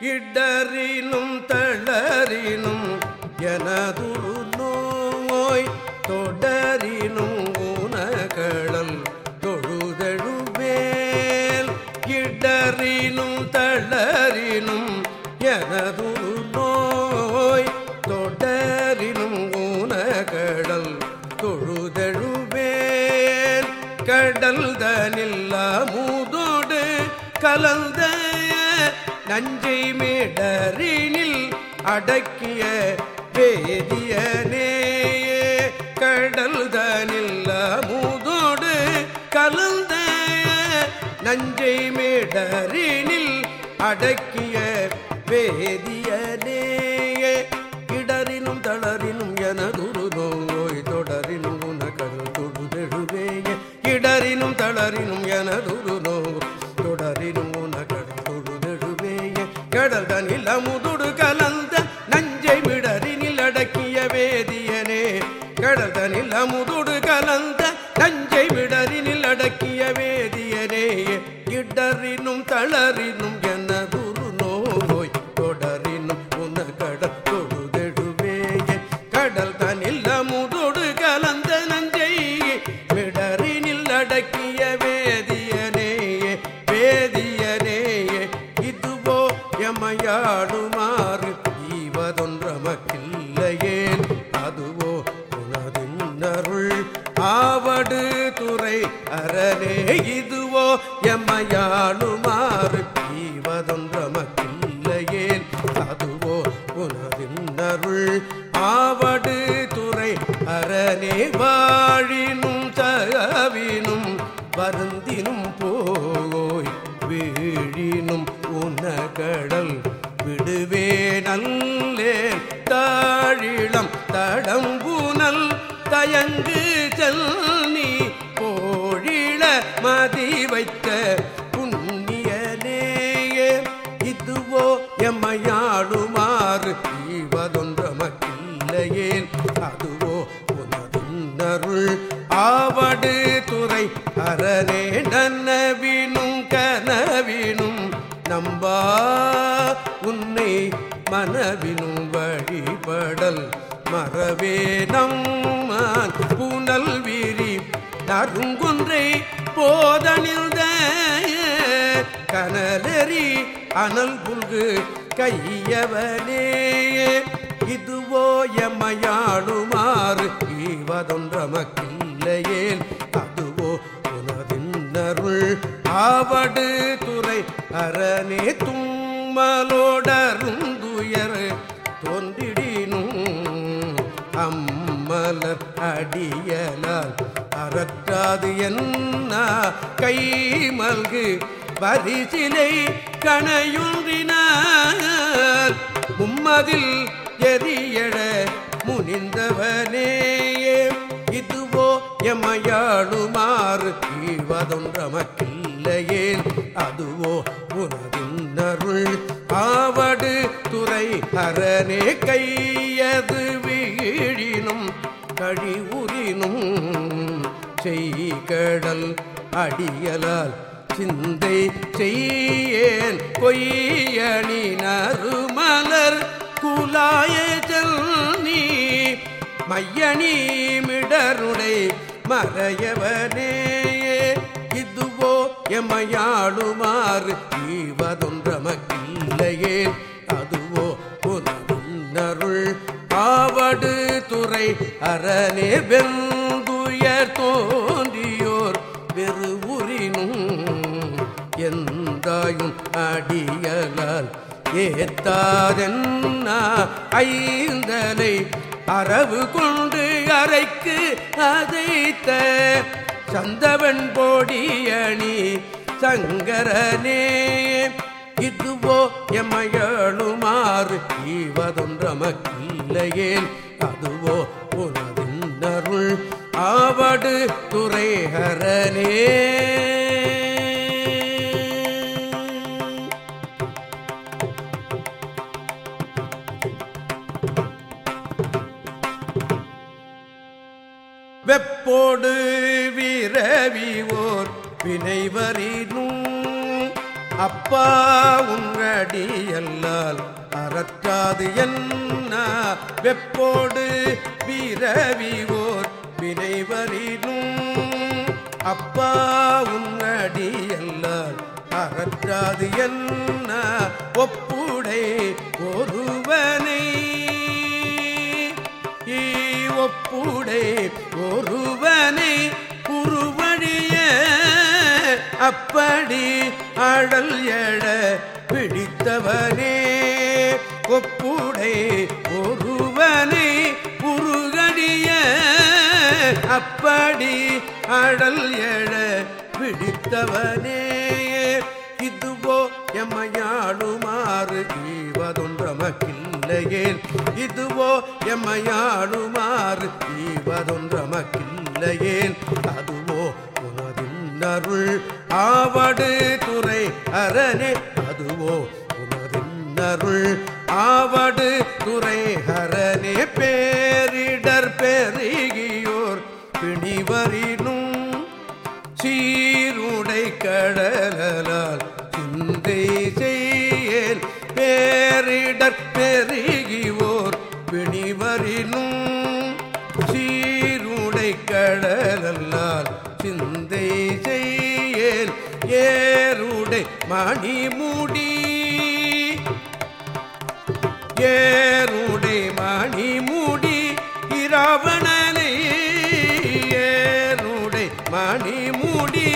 இடறினும் தளரினும் எனதுரு நோய் தொடரினும் ஊனகடல் தொழுதழுவேல். இடறினும் தளரினும் எனது நோய் தொடரினும் ஊனகடல் தொழுதழுவேல். கடல் தனில்லா மூதோடு கலந்த நஞ்சை மேடரினில் அடக்கிய வேதியனே கடல்தனில் அமுதோடு கலந்த நஞ்சை மேடரினில் அடக்கிய வேதியனே. இடரினும் தளரினும் எனதுரு நோய் தொடரினும் உன கடல் தொழுதெழுவேய கடல் தனில் அமுதோடு கலந்த நஞ்சை மிடரினில் அடக்கிய வேதியனேயே. வேதியனேயே இதுவோ எமையாடுமாறு ஈவதொன்றமக்கில்லையேன் வீழினும் உனகடல் விடுவே நல்லேன் தாழிளம் தடம்புனல் தயங்கு செல் நீ போழிள மதி வைத்த புண்ணியனேயே. இதுவோ எம்மையாடுமாறு ஈவதொன்றமக்கில்லையேன் அதுவோ உனதுன்னருள் ஆவடு துறை அரணே நன்னவின் நம்பா உன்னை மனவினும் வழிபடல் மறவே நம்மான் புனல் விரி நறுங்குன்றை போதனில்த கனலெறி அனல் புல்கு கையவனே. இதுவோ எம்மையாடுமாறு ஈவதொன்றமக்கில்லையேல் அது ஆவடு துறை அரணே தும்மலோடருந்துயர் தோன்றிடினும் அம்மலர் அடியலால் அறற்றாது என்ன கை மல்கு பரிசிலை கணையுன்றினார் உம்மதில் எரியட முனிந்தவனேயே இதுவோ எமையாளுமாறு ஈவதொன்றமக்கில்லையேன் அதுவோ உனதின்னருள் ஆவடு துறை அரணே கையது வீழினும் கழிவுறினும் செய்கடல் அடியலால் சிந்தை செய்யேன். பொய்யணி நறுமலர் குலாய நீ மையணி மிடருடை மறையவனே. இதுவோ எமையாளுமாறு ஈவதொன்றமக்கில்லையே. அதுவோ புனருள் ஆவடு துறை அரணே வெந்துயர் தோன்றியோர் வெறுவுரினும் எந்தாயும் அடியலால் ஏத்தாதென்னா ஐந்தலை அரவு கொண்டு அறைக்கு அதைத்த சந்தவன் போடியணி சங்கரனே இதுவோ எமையழுமாறு ஈவதொன்றமக்கில்லையேன் அதுவோ உனதின்னருள் ஆவடு துறைஹரனே வெப்போடு பிறவி ஓர் வினைவரினும் அப்பா உங்கடி உங்கடியல்லால் அறற்றாது என்ன? வெப்போடு பிறவி ஓர் வினைவரினும் அப்பா உன்னடியல்லால் அறற்றாது என்ன? ஒப்புடை ஒருவனை ஒப்புடை ஒருவனை அப்படி அடல் எழ பிடித்தவனே கொப்புடை ஒருவனை புருகடிய அப்படி அடல் எழ பிடித்தவனே. இதுவோ எம்மையாடுமாறு ஈவதொன்றமக்கில்லையேல் இதுவோ எம்மையாடுமாறு ஈவதொன்றமக்கில்லையேல் அதுவோ உனதில் உனதின்னருள் ஆவடு துறை அரணே அதுவோ உனதின்னருள் ஆவடு துறை ஹரனே. பேரிடர் பெருகியோர் பிணிவரினும் சீருடை கடலால் சிந்தை செய்யல். பேரிடர் பெருகியோர் பிணிவரினும் மணிமுடி ஏருடை மணிமுடி இராவணனை. ஏருடை மணிமுடி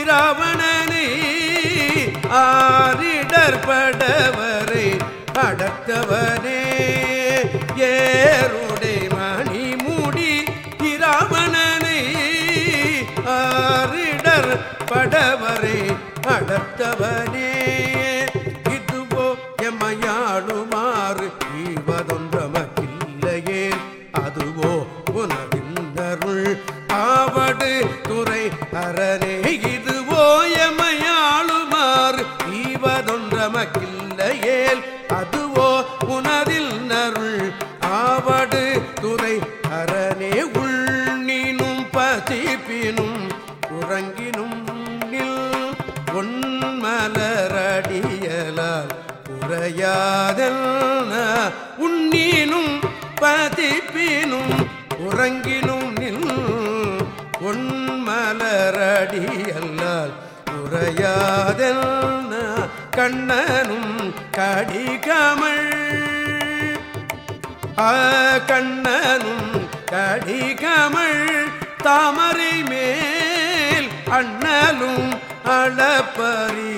இராவணனை. ஆரிடர் படவரை அடத்தவனே இதுவோ எம்மையாளுமாறு ஈவதொன்றமக்கில்லையே அதுவோ உனதின்னருள் ஆவடு துறை அரணே உரையாதல் உண்ணீனும் பதிப்பினும் உறங்கினும் நில் பொன்மலரடியல்லால் உரையாதல் கண்ணனும் கடிகமள் கண்ணனும் கடிகமள் தாமரை மேல் அண்ணலும் அளப்பரிதாயவனே.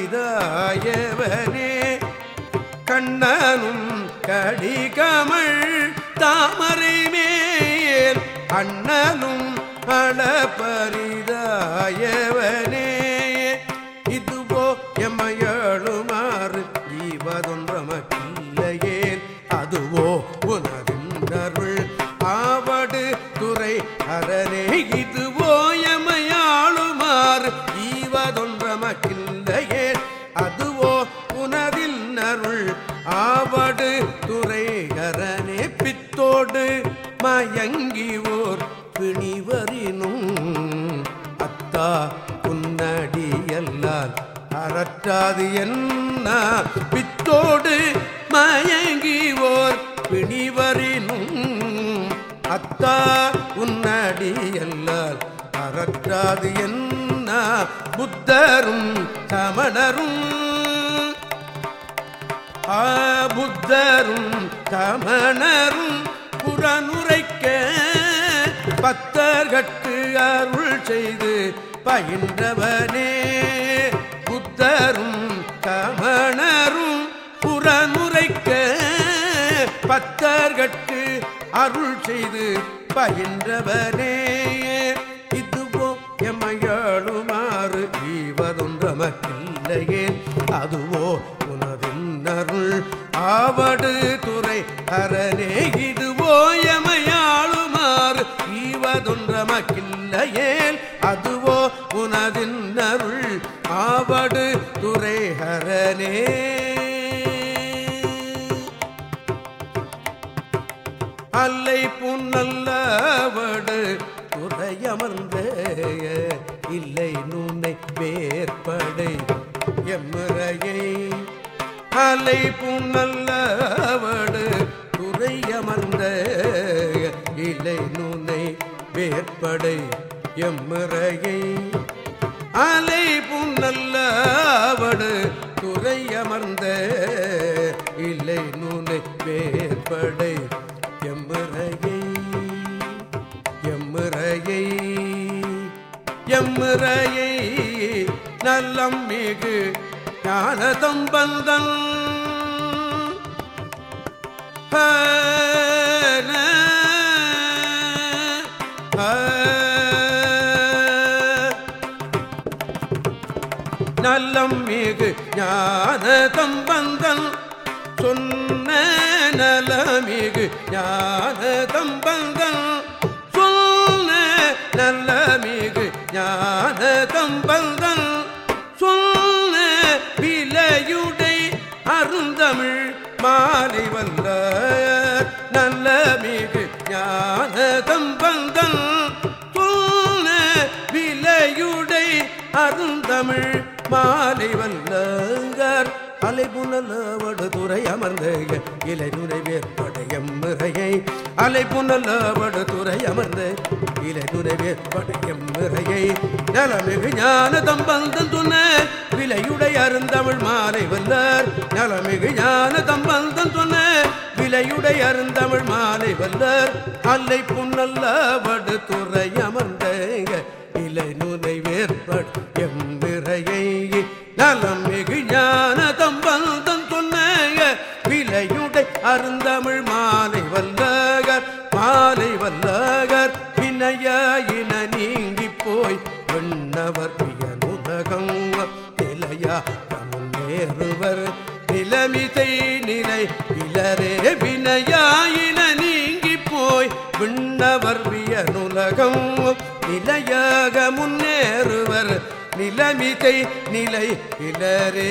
கண்ணனும் கடிகமள் தாமரை மேல் அண்ணனும் அளப்பரிதாயவனே இதுபோ எமையழுமாறு ஈவதொன்றமக்கில்லையேல் அதுவோ உனதின்னருள் அறற்றாது என்ன? பித்தோடு மயங்கிவோர் பிணிவரினும் அத்தா உன்னடி உன்னடியல்லால் அறற்றாது என்ன? புத்தரும் சமணரும் ஆ புத்தரும் சமணரும் புறனுரைக்க பத்தர்கட்டு அருள் செய்து பயின்றவனே. புத்தரும் கமணரும் புறமுறைக்க பத்தர்கட்கு அருள் செய்து பயின்றவனே. இதுவோ எமையாளுமாறு ஈவதொன்றமக்கில்லையே. அதுவோ உனதின் அருள் ஆவடு துறை அரணே அல்லை புன்னல்லவடு துறையமர்ந்த இல்லை நுண்ணை வேற்படை எம்முறையை. அலை புன்னல்லவடு துறையமர்ந்த இலை நுண்ணை வேற்படை எம்முறையை. அலை புன்னல்லவடு துறை அமர்ந்த இல்லை நூனை வேற்படை எம்முறையை எம்முறையை எம்முறையை நல்லம் மிகு ஞானதம் பந்தன் நல்லம் மிகு ஞானதம் பந்தன் சொன்ன நலமிகு ஞானதம் பந்தன் சொன்ன நலமிகு ஞானதம் பந்தன் சொன்ன விலையுடை அருந்தமிழ் மாலை வந்த நல்ல மிகு ஞானதம் பந்தன் சொன்ன விலையுடை அருந்தமிழ் மாலை வல்லங்கர் அலைபுனலவடு துறை அமர்ந்த இலை நுரை வேற்படையம் முறையை அலைபுனலவடு துறை அமர்ந்த இலை நுரை வேற்படையம் முறையை நலமிகு ஞான தம்பந்தன் சொன்ன விலையுடை அருந்தமிழ் மாலை வல்லர் நலமிகு ஞான தம்பந்தன் சொன்ன விலையுடை அருந்தமிழ் மாலை வல்லர் அல்லை புன்னல்லவடு துறை அமர்ந்த என நீங்கி போய் விண்ணவர் உலகம் நிலையா முன்னேறுவர் நிலமிசை நிலை இளரே வினையாயின நீங்கி போய் விண்ணவர் வியனுலகம் நிலையாக முன்னேறுவர். நிலமிசை நிலை இளரே